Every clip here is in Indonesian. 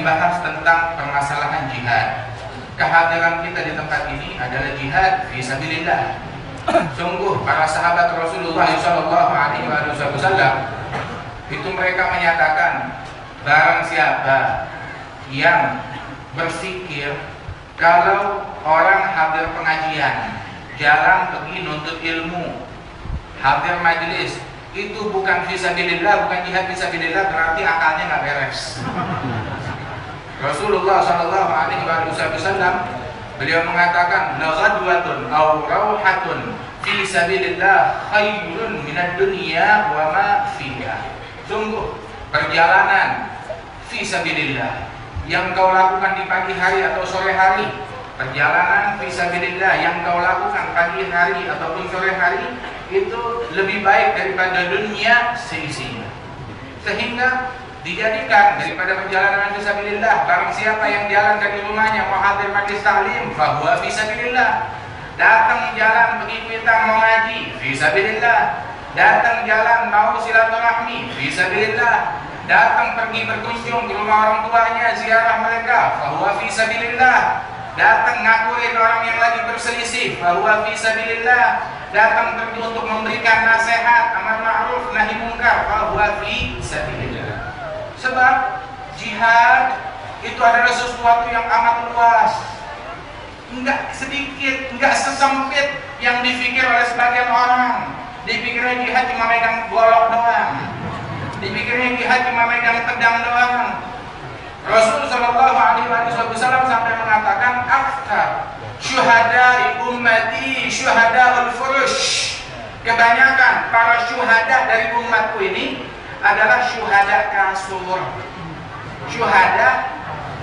dibahas tentang permasalahan jihad. Kehadiran kita di tempat ini adalah jihad fisabilillah. Sungguh para sahabat Rasulullah Shallallahu Alaihi Wasallam itu mereka menyatakan barang siapa yang bersikir kalau orang hadir pengajian, jalan pergi nuntut ilmu, hadir majelis, itu bukan fisabilillah, bukan jihad fisabilillah, berarti akalnya nggak beres. Rasulullah Shallallahu Alaihi Wasallam beliau mengatakan laghadwatun aw rauhatun fi sabilillah khairun minad dunya wa ma fiha. Sungguh perjalanan fi sabilillah yang kau lakukan di pagi hari atau sore hari perjalanan fisabilillah yang kau lakukan pagi hari ataupun sore hari itu lebih baik daripada dunia seisinya sehingga dijadikan daripada perjalanan fisabilillah barang siapa yang jalan dari rumahnya mau hadir majlis taklim bahwa fisabilillah datang jalan pergi kuitang mau ngaji fisabilillah datang jalan mau silaturahmi fisabilillah datang pergi berkunjung ke rumah orang tuanya ziarah mereka bahwa fisabilillah datang ngakuin orang yang lagi berselisih bahwa fisabilillah datang pergi untuk memberikan nasihat amar ma'ruf nahi mungkar bahwa fisabilillah sebab jihad itu adalah sesuatu yang amat luas. Enggak sedikit enggak sesempit yang dipikir oleh sebagian orang. Dipikirnya jihad cuma megang golok doang. Dipikirnya jihad cuma megang pedang doang. Rasul Shallallahu Alaihi Wasallam sampai mengatakan aktar syuhada ummati syuhada al furush. Kebanyakan para syuhada dari umatku ini adalah syuhada kasur syuhada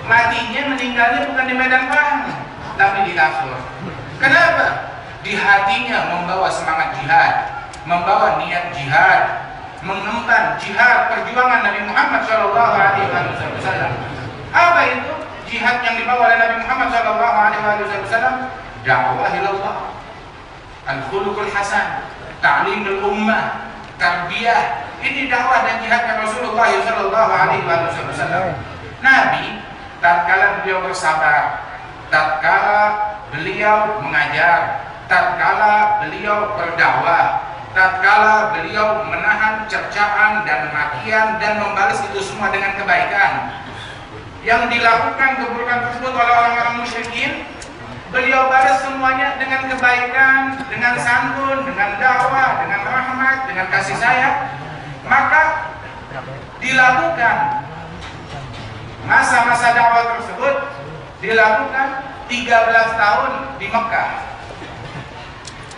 matinya meninggalnya bukan di medan perang tapi di kasur kenapa di hatinya membawa semangat jihad membawa niat jihad mengemban jihad perjuangan Nabi Muhammad Shallallahu Alaihi Wasallam. Apa itu jihad yang dibawa oleh Nabi Muhammad Shallallahu Alaihi Wasallam? Dakwah ilallah, al-khuluqul hasan, ta'limul ummah, tarbiyah. Ini dakwah dan jihad Rasulullah Shallallahu Alaihi Wasallam. Nabi tatkala beliau bersabar, tatkala beliau mengajar, tatkala beliau berdakwah, tatkala beliau menahan cercaan dan makian dan membalas itu semua dengan kebaikan yang dilakukan keburukan tersebut oleh orang-orang musyrikin beliau balas semuanya dengan kebaikan dengan santun dengan dakwah dengan rahmat dengan kasih sayang maka dilakukan masa-masa dakwah tersebut dilakukan 13 tahun di Mekah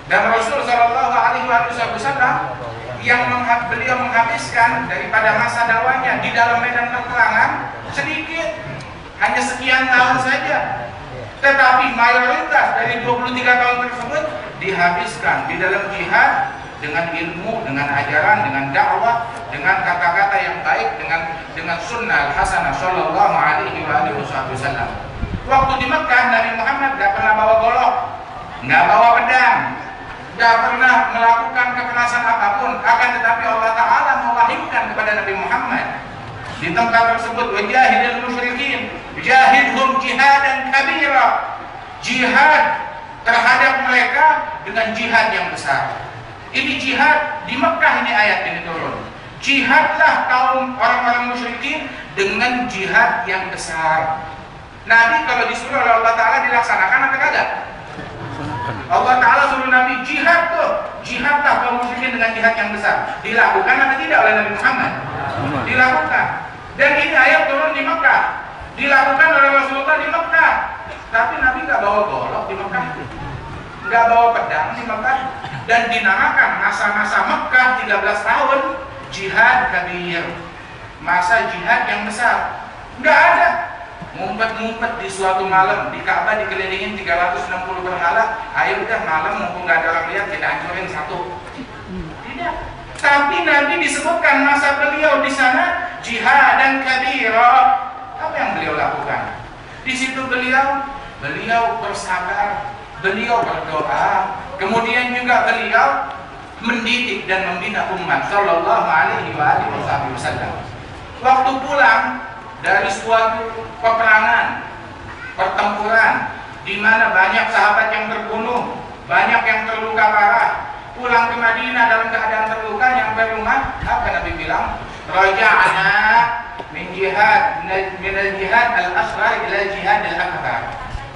dan Rasul Shallallahu Alaihi Wasallam yang menghab, beliau menghabiskan daripada masa dakwahnya di dalam medan peperangan sedikit, hanya sekian tahun saja. Tetapi mayoritas dari 23 tahun tersebut dihabiskan di dalam jihad dengan ilmu, dengan ajaran, dengan dakwah, dengan kata-kata yang baik, dengan dengan sunnah hasanah Shallallahu Alaihi Wasallam. Waktu di Mekah Nabi Muhammad tidak pernah bawa golok, nggak bawa pedang, tidak pernah melakukan kekerasan apa pun. Akan tetapi Allah Ta'ala mewahidkan kepada Nabi Muhammad. Di tempat tersebut wajahidil musyrikin jahidhum jihadan kabira. Jihad terhadap mereka dengan jihad yang besar ini jihad di Mekah ini ayat ini turun jihadlah kaum orang-orang musyrikin dengan jihad yang besar. Nabi kalau disuruh oleh Allah Ta'ala dilaksanakan apa kagak? Allah Ta'ala suruh Nabi jihad tuh Jihadlah kaum musyrikin dengan jihad yang besar. Dilakukan atau tidak oleh Nabi Muhammad? Dilakukan. Dan ini ayat turun di Mekah. Dilakukan oleh Rasulullah di Mekah. Tapi Nabi gak bawa golok di Mekah. Gak bawa pedang di Mekah Dan dinamakan masa-masa Mekah 13 tahun Jihad kabir Masa jihad yang besar. Gak ada. Ngumpet-ngumpet di suatu malam di Ka'bah dikelilingin 360 berhala ayo udah malam mumpung gak ada orang lihat kita hancurin satu. Tidak. Tapi Nabi disebutkan masa beliau di sana jihad dan kabira. Apa yang beliau lakukan? Di situ beliau beliau bersabar beliau berdoa kemudian juga beliau mendidik dan membina umat sallallahu alaihi wasallam. Waktu pulang dari suatu peperangan, pertempuran, di mana banyak sahabat yang terbunuh, banyak yang terluka parah, pulang ke Madinah dalam keadaan terluka yang rumah apa Nabi bilang? Raja'na min jihad min al jihad al asghar ila jihad al akbar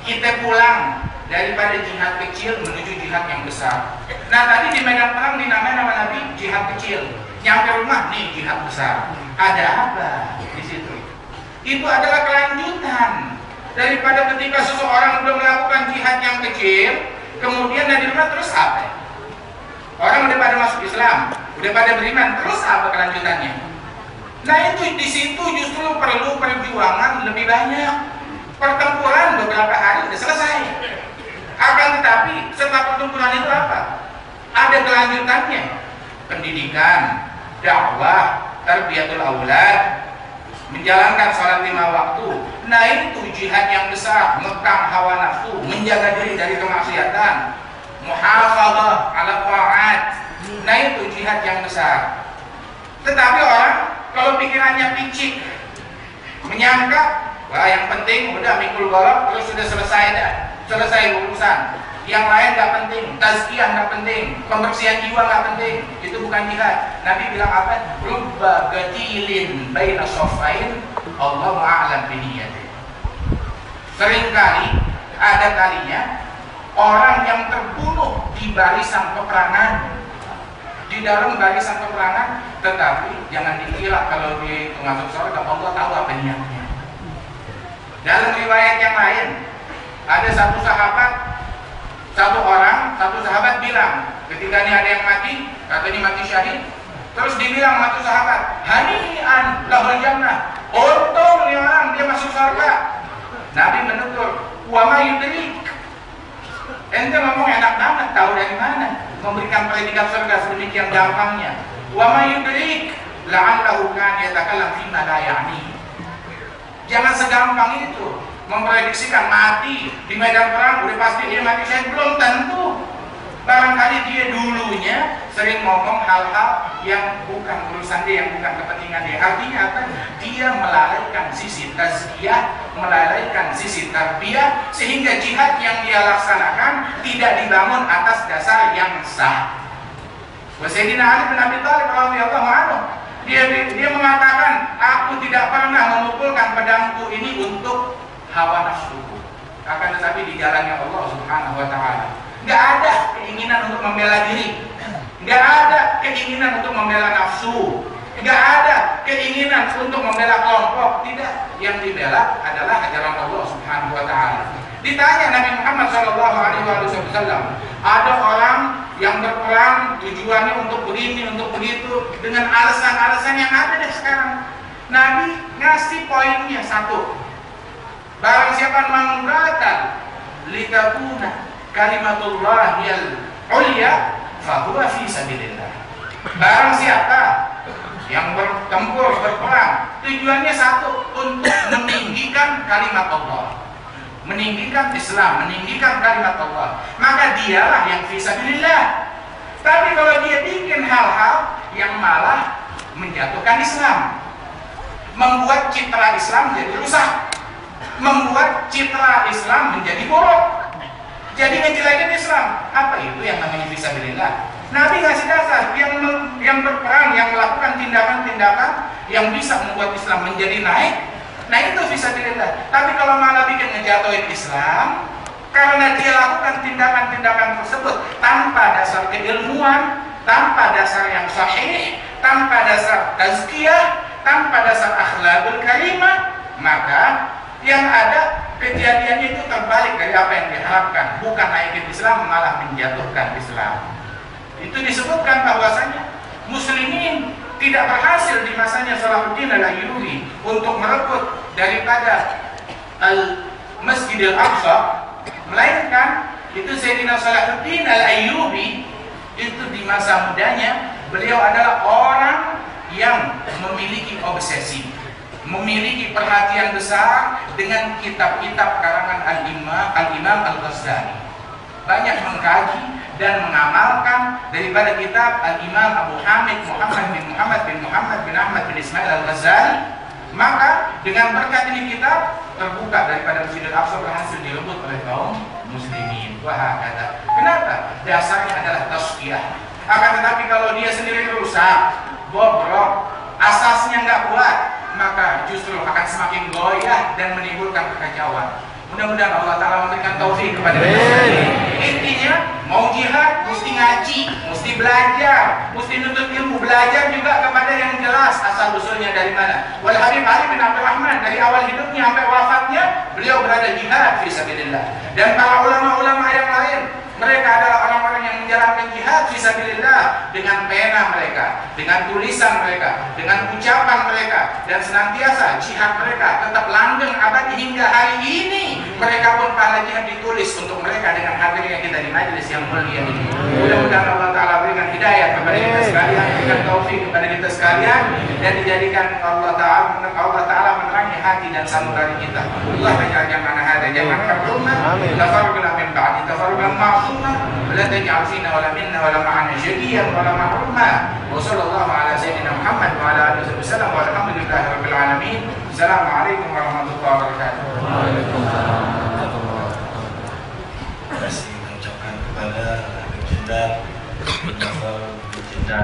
kita pulang daripada jihad kecil menuju jihad yang besar nah tadi di medan perang dinamai nama Nabi jihad kecil nyampe rumah nih jihad besar ada apa di situ itu adalah kelanjutan daripada ketika seseorang belum melakukan jihad yang kecil kemudian dari rumah terus apa Orang udah pada masuk Islam, udah pada beriman, terus apa kelanjutannya? Nah itu di situ justru perlu perjuangan lebih banyak. Pertempuran beberapa hari sudah selesai. Akan tetapi setelah pertempuran itu apa? Ada kelanjutannya. Pendidikan, dakwah, terbiatul aulad, menjalankan sholat lima waktu. Nah itu jihad yang besar, mekang hawa nafsu, menjaga diri dari kemaksiatan, muhafadzah ala ta'at. Nah itu jihad yang besar. Tetapi orang kalau pikirannya picik, menyangka wah yang penting udah mikul golok terus sudah selesai dah, selesai urusan. Yang lain gak penting, tazkiyah gak penting, pembersihan jiwa gak penting. Itu bukan jihad. Nabi bilang apa? Rubba gatilin baina sofain Allah a'lam biniyati. Seringkali ada kalinya orang yang terbunuh di barisan peperangan di dalam barisan peperangan tetapi jangan dikira kalau di masuk surga Allah tahu apa niatnya dalam riwayat yang lain ada satu sahabat satu orang satu sahabat bilang ketika ini ada yang mati katanya mati syahid terus dibilang satu sahabat hanian lahul jannah untung nih orang dia masuk surga Nabi menegur wa ma yudrik Ente ngomong enak banget, tahu dari mana? Memberikan predikat surga sedemikian gampangnya. Wa may yudrik la'allahu kan yatakallam fi ma la ya'ni. Jangan segampang itu memprediksikan mati di medan perang udah pasti dia mati saya belum tentu Barangkali dia dulunya sering ngomong hal-hal yang bukan urusan dia, yang bukan kepentingan dia. Artinya apa? Dia melalaikan sisi tazkiyah, melalaikan sisi tarbiyah, sehingga jihad yang dia laksanakan tidak dibangun atas dasar yang sah. Wasayyidina Ali bin Abi Thalib radhiyallahu anhu dia dia mengatakan aku tidak pernah memukulkan pedangku ini untuk hawa nafsu akan tetapi di jalannya Allah Subhanahu wa taala. Nggak ada keinginan untuk membela diri. Nggak ada keinginan untuk membela nafsu. Nggak ada keinginan untuk membela kelompok. Tidak. Yang dibela adalah ajaran Allah Subhanahu wa taala. Ditanya Nabi Muhammad Shallallahu alaihi wasallam ada orang yang berperang tujuannya untuk begini untuk begitu dengan alasan-alasan yang ada deh sekarang. Nabi ngasih poinnya satu barang siapa mengatakan litakuna kalimatullah yang ulia fahuwa fi sabilillah. Barang siapa yang bertempur berperang tujuannya satu untuk meninggikan kalimat Allah. Meninggikan Islam meninggikan kalimat Allah. Maka dialah yang fi sabilillah. Tapi kalau dia bikin hal-hal yang malah menjatuhkan Islam membuat citra Islam menjadi rusak membuat citra Islam menjadi buruk jadi ngejelekin Islam. Apa itu yang namanya fisabilillah? Nabi ngasih dasar yang yang berperang, yang melakukan tindakan-tindakan yang bisa membuat Islam menjadi naik. Nah itu fisabilillah. Tapi kalau malah bikin ngejatuhin Islam, karena dia lakukan tindakan-tindakan tersebut tanpa dasar keilmuan, tanpa dasar yang sahih, tanpa dasar tazkiyah, tanpa dasar akhlakul karimah, maka yang ada kejadiannya itu terbalik dari apa yang diharapkan. Bukan naikin Islam malah menjatuhkan Islam. Itu disebutkan bahwasanya muslimin tidak berhasil di masanya Salahuddin al-Ayyubi untuk merebut daripada al Masjidil Aqsa melainkan itu Sayyidina Salahuddin al-Ayyubi itu di masa mudanya beliau adalah orang yang memiliki obsesi memiliki perhatian besar dengan kitab-kitab karangan Al-Imam Al-Imam Al-Ghazali. Banyak mengkaji dan mengamalkan daripada kitab Al-Imam Abu Hamid Muhammad bin Muhammad bin Muhammad bin Ahmad bin Ismail Al-Ghazali Maka dengan berkat ini kita terbuka daripada Masjidil Aqsa berhasil direbut oleh kaum muslimin. Wah kata. Kenapa? Dasarnya adalah tasqiyah. Akan tetapi kalau dia sendiri rusak, bobrok, asasnya nggak kuat, maka justru akan semakin goyah dan menimbulkan kekacauan. Mudah-mudahan Allah Ta'ala memberikan taufik kepada kita. Intinya, mau jihad, mesti ngaji, mesti belajar, mesti nuntut ilmu, belajar juga kepada yang jelas asal usulnya dari mana. Wal Habib Ali bin Abdul Rahman dari awal hidupnya sampai wafatnya, beliau berada jihad fi sabilillah. Dan para ulama-ulama yang lain, mereka adalah orang-orang yang menjalankan jihad fisabilillah dengan pena mereka, dengan tulisan mereka, dengan ucapan mereka dan senantiasa jihad mereka tetap langgeng abadi hingga hari ini. Mereka pun pahala jihad ditulis untuk mereka dengan hadirnya kita di majelis yang mulia ini. Mudah-mudahan Allah Taala berikan hidayah kepada kita sekalian, berikan taufik kepada kita sekalian dan dijadikan Allah Taala Allah Taala menerangi hati dan sanubari kita. Allah tajal jamana hada jaman karumah, ولا تجعل فينا ولا منا ولا معنا شقيا ولا محروما وصلى الله على سيدنا محمد وعلى اله وصحبه وسلم والحمد لله رب العالمين السلام عليكم ورحمه الله وبركاته وعليكم السلام ورحمه الله وبركاته kepada Jenderal